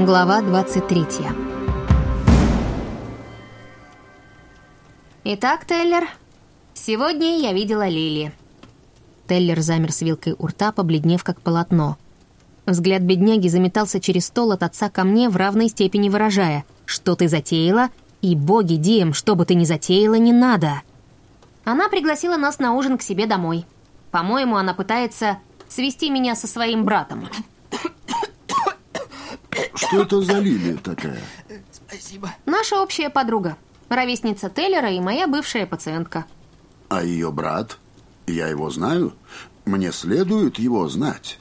Глава 23 Итак, Теллер, сегодня я видела Лили. Теллер замер с вилкой у рта, побледнев как полотно. Взгляд бедняги заметался через стол от отца ко мне в равной степени выражая «Что ты затеяла?» и «Боги, Дием, что бы ты ни затеяла, не надо!» Она пригласила нас на ужин к себе домой. По-моему, она пытается свести меня со своим братом. Что это за Лилия такая? Спасибо. Наша общая подруга. Ровесница Теллера и моя бывшая пациентка. А ее брат? Я его знаю. Мне следует его знать.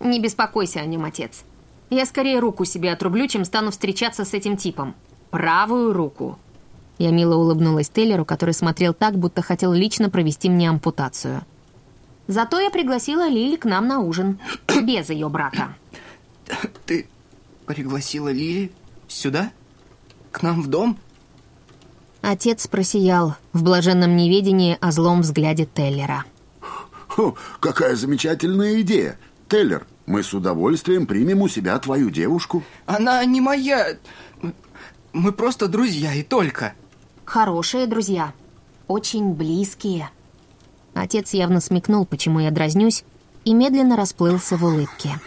Не беспокойся о нем, отец. Я скорее руку себе отрублю, чем стану встречаться с этим типом. Правую руку. Я мило улыбнулась Теллеру, который смотрел так, будто хотел лично провести мне ампутацию. Зато я пригласила Лили к нам на ужин. Без ее брата. Ты пригласила Лили сюда? К нам в дом? Отец просиял в блаженном неведении о злом взгляде Теллера. Хо, какая замечательная идея. Теллер, мы с удовольствием примем у себя твою девушку. Она не моя. Мы просто друзья и только. Хорошие друзья. Очень близкие. Отец явно смекнул, почему я дразнюсь, и медленно расплылся в улыбке.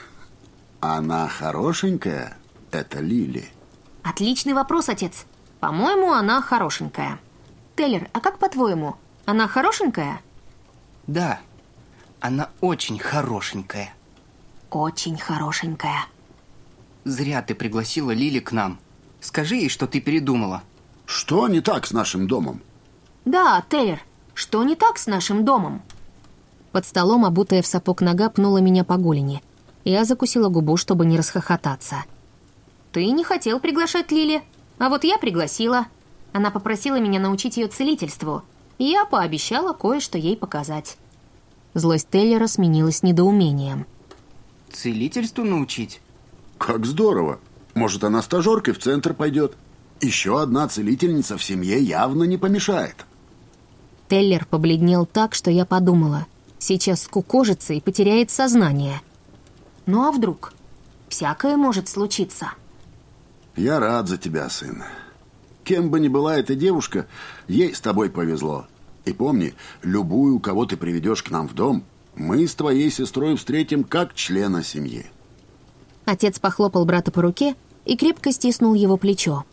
Она хорошенькая? Это Лили. Отличный вопрос, отец. По-моему, она хорошенькая. Теллер, а как по-твоему? Она хорошенькая? Да, она очень хорошенькая. Очень хорошенькая. Зря ты пригласила Лили к нам. Скажи ей, что ты передумала. Что не так с нашим домом? Да, Теллер, что не так с нашим домом? Под столом, обутая в сапог нога, пнула меня по голени. Я закусила губу, чтобы не расхохотаться. Ты не хотел приглашать Лили, а вот я пригласила. Она попросила меня научить ее целительству, и я пообещала кое-что ей показать. Злость Теллера сменилась недоумением. Целительству научить? Как здорово. Может, она стажеркой в центр пойдет? Еще одна целительница в семье явно не помешает. Теллер побледнел так, что я подумала. Сейчас скукожится и потеряет сознание. Ну а вдруг? Всякое может случиться. Я рад за тебя, сын. Кем бы ни была эта девушка, ей с тобой повезло. И помни, любую, кого ты приведешь к нам в дом, мы с твоей сестрой встретим как члена семьи. Отец похлопал брата по руке и крепко стиснул его плечо.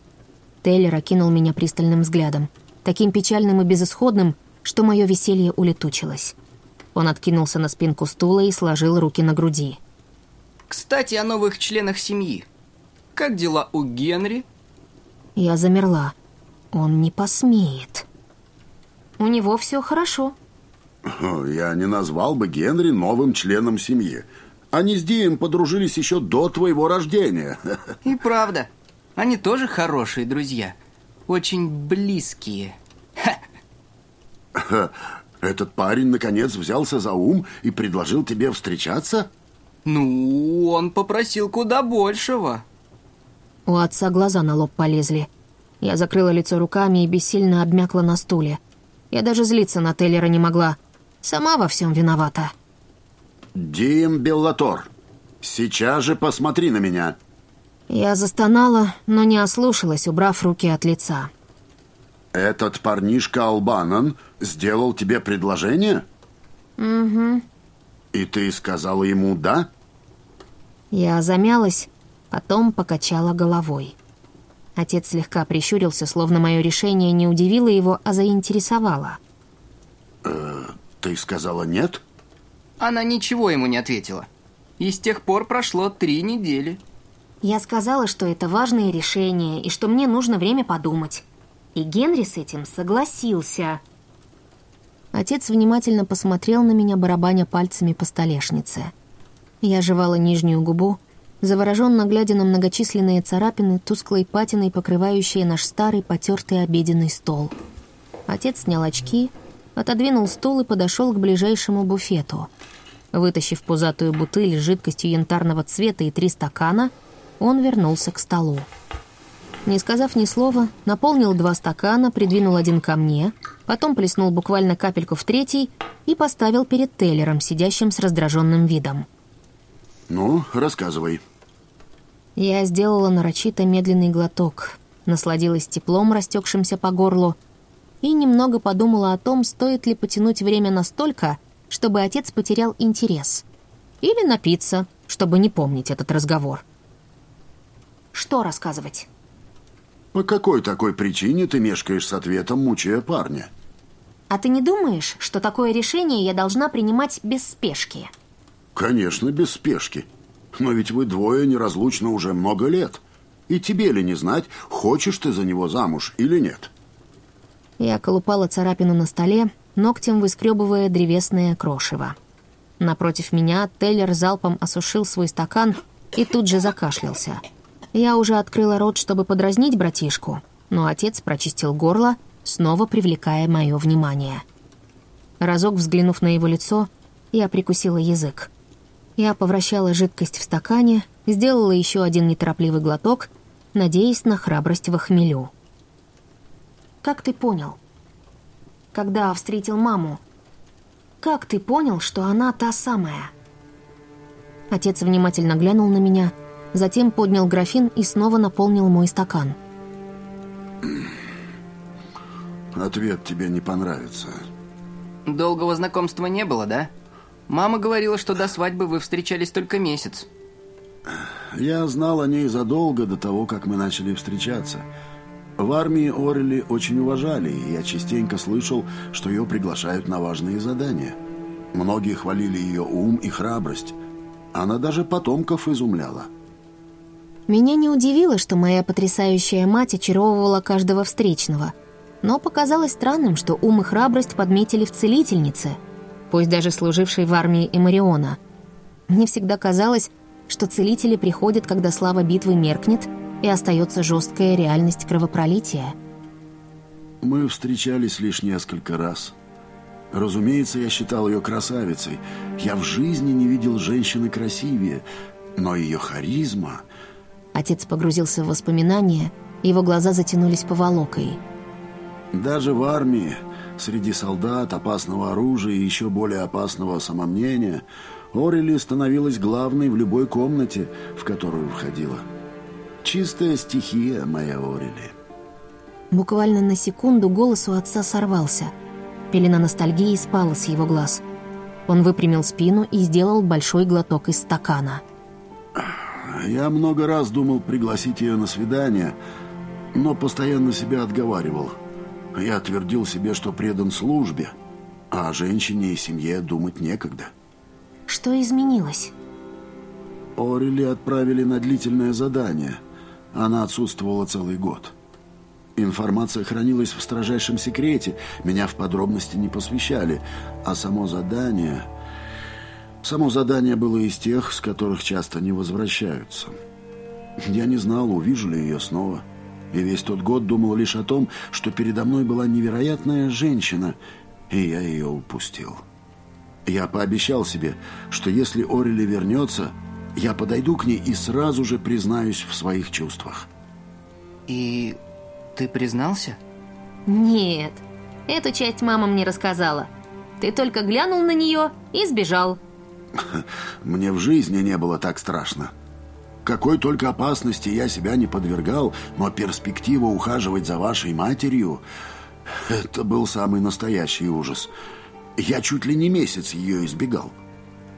Тейлер окинул меня пристальным взглядом, таким печальным и безысходным, что мое веселье улетучилось. Он откинулся на спинку стула и сложил руки на груди. Кстати, о новых членах семьи. Как дела у Генри? Я замерла. Он не посмеет. У него все хорошо. Я не назвал бы Генри новым членом семьи. Они с Дием подружились еще до твоего рождения. И правда. Они тоже хорошие друзья. Очень близкие. Этот парень, наконец, взялся за ум и предложил тебе встречаться? Ну, он попросил куда большего. У отца глаза на лоб полезли. Я закрыла лицо руками и бессильно обмякла на стуле. Я даже злиться на Теллера не могла. Сама во всем виновата. Дим Беллатор, сейчас же посмотри на меня. Я застонала, но не ослушалась, убрав руки от лица. Этот парнишка Албанан сделал тебе предложение? Угу. И ты сказала ему «да»? Я замялась, потом покачала головой. Отец слегка прищурился, словно мое решение не удивило его, а заинтересовало. Э, ты сказала «нет»? Она ничего ему не ответила. И с тех пор прошло три недели. Я сказала, что это важное решение и что мне нужно время подумать. И Генри с этим согласился. Отец внимательно посмотрел на меня, барабаня пальцами по столешнице. Я жевала нижнюю губу, завороженно глядя на многочисленные царапины, тусклой патиной, покрывающие наш старый потертый обеденный стол. Отец снял очки, отодвинул стул и подошел к ближайшему буфету. Вытащив пузатую бутыль с жидкостью янтарного цвета и три стакана, он вернулся к столу. Не сказав ни слова, наполнил два стакана, придвинул один ко мне, потом плеснул буквально капельку в третий и поставил перед Тейлером, сидящим с раздраженным видом. «Ну, рассказывай». Я сделала нарочито медленный глоток, насладилась теплом, растекшимся по горлу, и немного подумала о том, стоит ли потянуть время настолько, чтобы отец потерял интерес. Или напиться, чтобы не помнить этот разговор. Что рассказывать? По какой такой причине ты мешкаешь с ответом, мучая парня? А ты не думаешь, что такое решение я должна принимать без спешки? Конечно, без спешки. Но ведь вы двое неразлучны уже много лет. И тебе ли не знать, хочешь ты за него замуж или нет? Я колупала царапину на столе, ногтем выскребывая древесное крошево. Напротив меня Теллер залпом осушил свой стакан и тут же закашлялся. Я уже открыла рот, чтобы подразнить братишку, но отец прочистил горло, снова привлекая мое внимание. Разок взглянув на его лицо, я прикусила язык. Я повращала жидкость в стакане, сделала еще один неторопливый глоток, надеясь на храбрость в хмелю. «Как ты понял?» «Когда встретил маму, как ты понял, что она та самая?» Отец внимательно глянул на меня, затем поднял графин и снова наполнил мой стакан. Ответ тебе не понравится. Долгого знакомства не было, да? Мама говорила, что до свадьбы вы встречались только месяц. Я знал о ней задолго до того, как мы начали встречаться. В армии Орели очень уважали, и я частенько слышал, что ее приглашают на важные задания. Многие хвалили ее ум и храбрость. Она даже потомков изумляла. Меня не удивило, что моя потрясающая мать очаровывала каждого встречного. Но показалось странным, что ум и храбрость подметили в целительнице – пусть даже служивший в армии Эмариона. Мне всегда казалось, что целители приходят, когда слава битвы меркнет, и остается жесткая реальность кровопролития. Мы встречались лишь несколько раз. Разумеется, я считал ее красавицей. Я в жизни не видел женщины красивее, но ее харизма... Отец погрузился в воспоминания, его глаза затянулись поволокой. Даже в армии Среди солдат, опасного оружия и еще более опасного самомнения Орели становилась главной в любой комнате, в которую входила. Чистая стихия моя Орели. Буквально на секунду голос у отца сорвался. Пелена ностальгии спала с его глаз. Он выпрямил спину и сделал большой глоток из стакана. Я много раз думал пригласить ее на свидание, но постоянно себя отговаривал – я твердил себе, что предан службе, а о женщине и семье думать некогда. Что изменилось? Орели отправили на длительное задание. Она отсутствовала целый год. Информация хранилась в строжайшем секрете, меня в подробности не посвящали, а само задание... Само задание было из тех, с которых часто не возвращаются. Я не знал, увижу ли ее снова. — и весь тот год думал лишь о том, что передо мной была невероятная женщина, и я ее упустил. Я пообещал себе, что если Орели вернется, я подойду к ней и сразу же признаюсь в своих чувствах. И ты признался? Нет, эту часть мама мне рассказала. Ты только глянул на нее и сбежал. Мне в жизни не было так страшно. Какой только опасности я себя не подвергал, но перспектива ухаживать за вашей матерью — это был самый настоящий ужас. Я чуть ли не месяц ее избегал.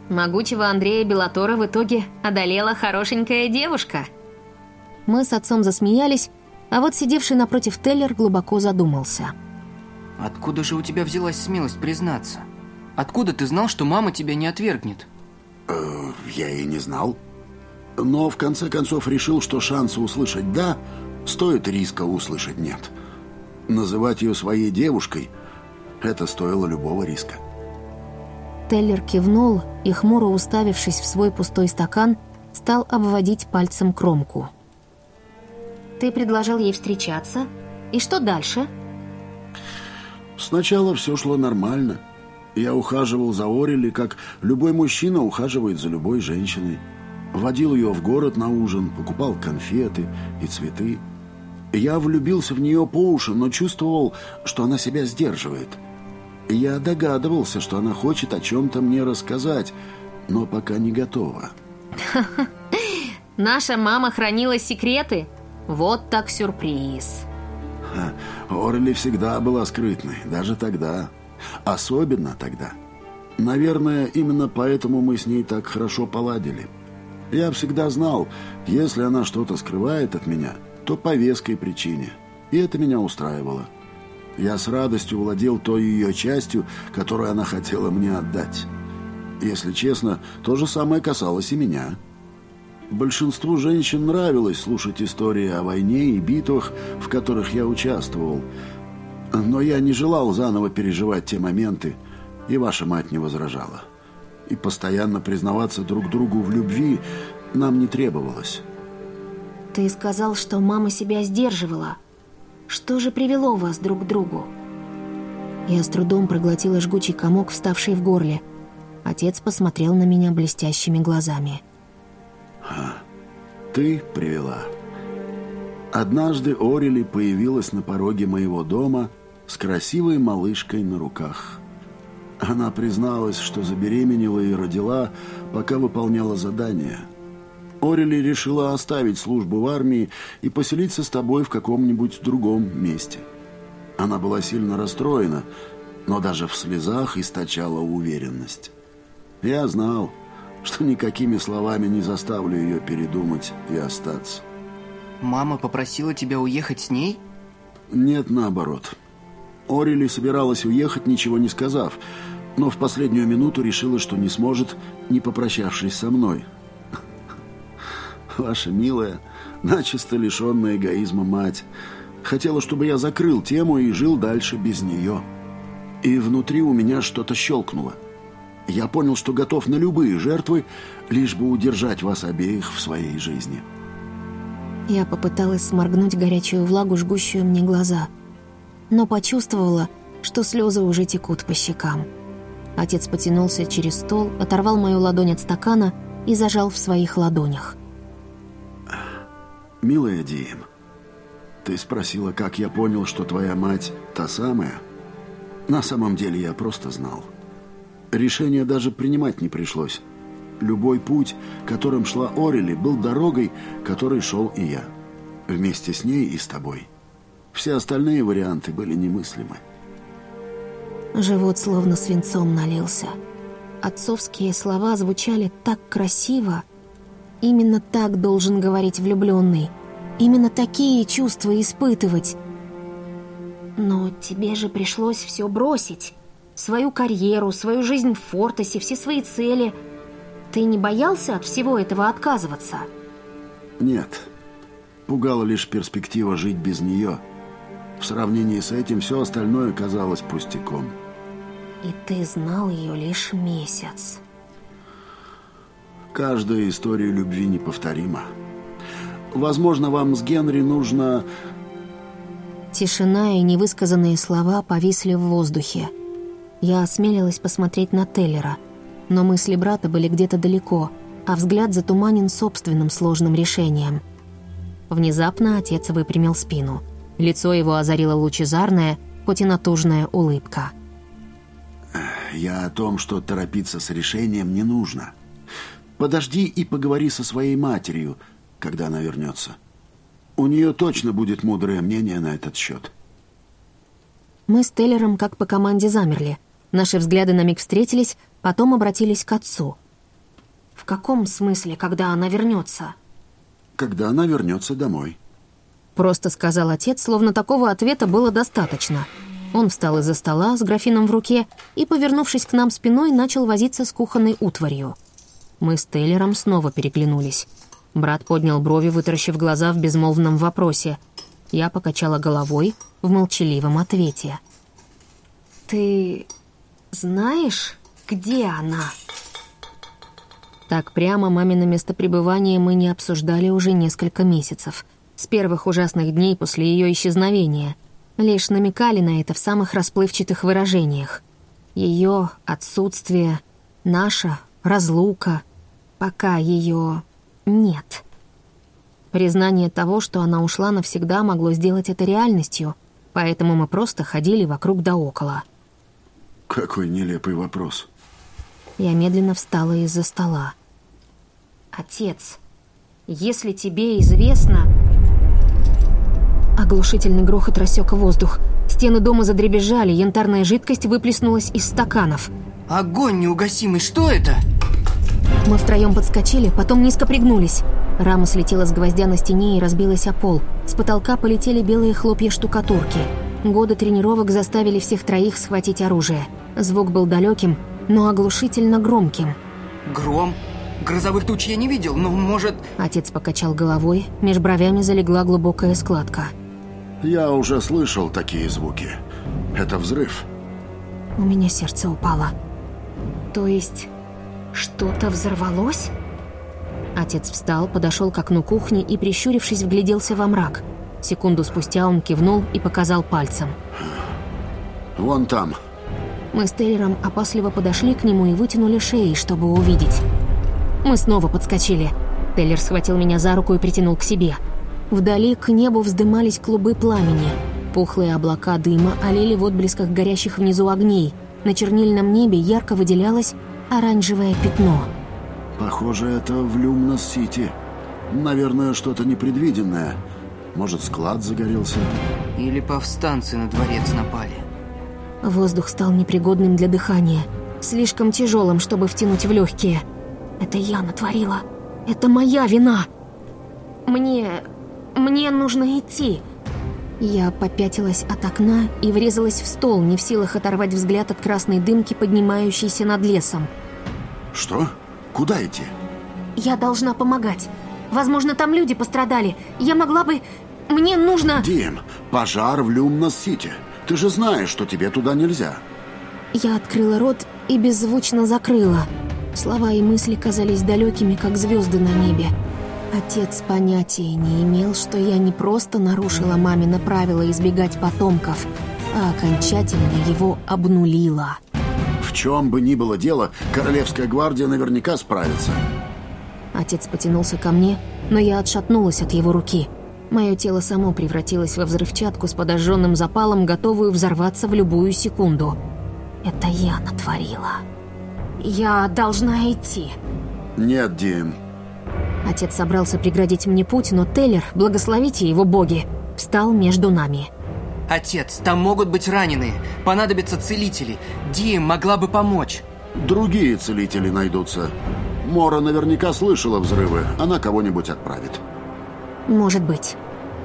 Могучего Андрея Белатора в итоге одолела хорошенькая девушка. Мы с отцом засмеялись, а вот сидевший напротив Теллер глубоко задумался. Откуда же у тебя взялась смелость признаться? Откуда ты знал, что мама тебя не отвергнет? Э, я и не знал но в конце концов решил, что шансы услышать «да» стоит риска услышать «нет». Называть ее своей девушкой – это стоило любого риска. Теллер кивнул и, хмуро уставившись в свой пустой стакан, стал обводить пальцем кромку. «Ты предложил ей встречаться? И что дальше?» Сначала все шло нормально. Я ухаживал за Орели, как любой мужчина ухаживает за любой женщиной. Водил ее в город на ужин, покупал конфеты и цветы. Я влюбился в нее по уши, но чувствовал, что она себя сдерживает. Я догадывался, что она хочет о чем-то мне рассказать, но пока не готова. Наша мама хранила секреты? Вот так сюрприз. Орли всегда была скрытной, даже тогда. Особенно тогда. Наверное, именно поэтому мы с ней так хорошо поладили. Я всегда знал, если она что-то скрывает от меня, то по веской причине. И это меня устраивало. Я с радостью владел той ее частью, которую она хотела мне отдать. Если честно, то же самое касалось и меня. Большинству женщин нравилось слушать истории о войне и битвах, в которых я участвовал. Но я не желал заново переживать те моменты, и ваша мать не возражала. И постоянно признаваться друг другу в любви нам не требовалось. Ты сказал, что мама себя сдерживала. Что же привело вас друг к другу? Я с трудом проглотила жгучий комок, вставший в горле. Отец посмотрел на меня блестящими глазами. А, ты привела. Однажды Орели появилась на пороге моего дома с красивой малышкой на руках. Она призналась, что забеременела и родила, пока выполняла задание. Орели решила оставить службу в армии и поселиться с тобой в каком-нибудь другом месте. Она была сильно расстроена, но даже в слезах источала уверенность. Я знал, что никакими словами не заставлю ее передумать и остаться. Мама попросила тебя уехать с ней? Нет, наоборот. Орели собиралась уехать, ничего не сказав, но в последнюю минуту решила, что не сможет, не попрощавшись со мной. Ваша милая, начисто лишенная эгоизма мать, хотела, чтобы я закрыл тему и жил дальше без нее. И внутри у меня что-то щелкнуло. Я понял, что готов на любые жертвы, лишь бы удержать вас обеих в своей жизни. Я попыталась сморгнуть горячую влагу, жгущую мне глаза, но почувствовала, что слезы уже текут по щекам. Отец потянулся через стол, оторвал мою ладонь от стакана и зажал в своих ладонях. «Милая Дием, ты спросила, как я понял, что твоя мать та самая? На самом деле я просто знал». Решение даже принимать не пришлось. Любой путь, которым шла Орели, был дорогой, которой шел и я. Вместе с ней и с тобой. Все остальные варианты были немыслимы. Живот словно свинцом налился. Отцовские слова звучали так красиво. Именно так должен говорить влюбленный. Именно такие чувства испытывать. Но тебе же пришлось все бросить свою карьеру, свою жизнь в Фортесе, все свои цели. Ты не боялся от всего этого отказываться? Нет. Пугала лишь перспектива жить без нее. В сравнении с этим все остальное казалось пустяком. И ты знал ее лишь месяц. Каждая история любви неповторима. Возможно, вам с Генри нужно... Тишина и невысказанные слова повисли в воздухе. Я осмелилась посмотреть на Теллера, но мысли брата были где-то далеко, а взгляд затуманен собственным сложным решением. Внезапно отец выпрямил спину. Лицо его озарила лучезарная, хоть и натужная улыбка. «Я о том, что торопиться с решением не нужно. Подожди и поговори со своей матерью, когда она вернется. У нее точно будет мудрое мнение на этот счет». Мы с Теллером как по команде замерли. Наши взгляды на миг встретились, потом обратились к отцу. «В каком смысле, когда она вернется?» «Когда она вернется домой». Просто сказал отец, словно такого ответа было достаточно. Он встал из-за стола с графином в руке и, повернувшись к нам спиной, начал возиться с кухонной утварью. Мы с Тейлером снова переглянулись. Брат поднял брови, вытаращив глаза в безмолвном вопросе. Я покачала головой в молчаливом ответе. «Ты знаешь, где она?» Так прямо мамино местопребывание мы не обсуждали уже несколько месяцев. С первых ужасных дней после ее исчезновения. Лишь намекали на это в самых расплывчатых выражениях. Ее отсутствие, наша разлука, пока ее нет. Признание того, что она ушла навсегда, могло сделать это реальностью, поэтому мы просто ходили вокруг да около — какой нелепый вопрос. Я медленно встала из-за стола. Отец, Если тебе известно... Оглушительный грохот рассек воздух. Стены дома задребезжали, янтарная жидкость выплеснулась из стаканов. Огонь неугасимый, что это? Мы втроем подскочили, потом низко пригнулись. Рама слетела с гвоздя на стене и разбилась о пол. С потолка полетели белые хлопья штукатурки. Годы тренировок заставили всех троих схватить оружие. Звук был далеким, но оглушительно громким. Гром? Грозовых туч я не видел, но может... Отец покачал головой, меж бровями залегла глубокая складка. Я уже слышал такие звуки. Это взрыв. У меня сердце упало. То есть, что-то взорвалось? Отец встал, подошел к окну кухни и, прищурившись, вгляделся во мрак. Секунду спустя он кивнул и показал пальцем. Вон там. Мы с Тейлером опасливо подошли к нему и вытянули шеи, чтобы увидеть. Мы снова подскочили. Тейлер схватил меня за руку и притянул к себе. Вдали к небу вздымались клубы пламени. Пухлые облака дыма олели в отблесках горящих внизу огней. На чернильном небе ярко выделялось оранжевое пятно. Похоже, это в Люмнос-Сити. Наверное, что-то непредвиденное. Может, склад загорелся? Или повстанцы на дворец напали. Воздух стал непригодным для дыхания. Слишком тяжелым, чтобы втянуть в легкие. Это я натворила. Это моя вина. Мне... мне нужно идти. Я попятилась от окна и врезалась в стол, не в силах оторвать взгляд от красной дымки, поднимающейся над лесом. Что? Куда идти? Я должна помогать. Возможно, там люди пострадали. Я могла бы... Мне нужно... Дим, пожар в Люмнос-Сити. Ты же знаешь, что тебе туда нельзя. Я открыла рот и беззвучно закрыла. Слова и мысли казались далекими, как звезды на небе. Отец понятия не имел, что я не просто нарушила мамино правило избегать потомков, а окончательно его обнулила. В чем бы ни было дело, Королевская гвардия наверняка справится. Отец потянулся ко мне, но я отшатнулась от его руки. Мое тело само превратилось во взрывчатку с подожженным запалом, готовую взорваться в любую секунду. Это я натворила. Я должна идти. Нет, Дим. Отец собрался преградить мне путь, но Теллер, благословите его боги, встал между нами. Отец, там могут быть раненые. Понадобятся целители. Ди могла бы помочь. Другие целители найдутся. Мора наверняка слышала взрывы. Она кого-нибудь отправит. Может быть.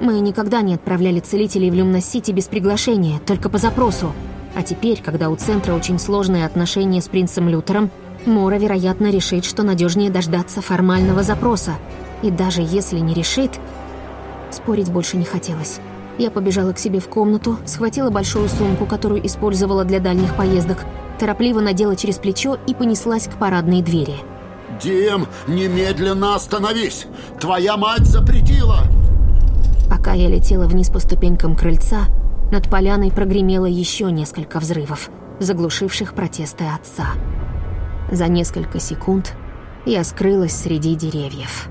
Мы никогда не отправляли целителей в Люмнос-Сити без приглашения, только по запросу. А теперь, когда у Центра очень сложные отношения с принцем Лютером, Мора, вероятно, решит, что надежнее дождаться формального запроса. И даже если не решит... Спорить больше не хотелось. Я побежала к себе в комнату, схватила большую сумку, которую использовала для дальних поездок, торопливо надела через плечо и понеслась к парадной двери. Дим, немедленно остановись! Твоя мать запретила! Пока я летела вниз по ступенькам крыльца, над поляной прогремело еще несколько взрывов, заглушивших протесты отца. За несколько секунд я скрылась среди деревьев.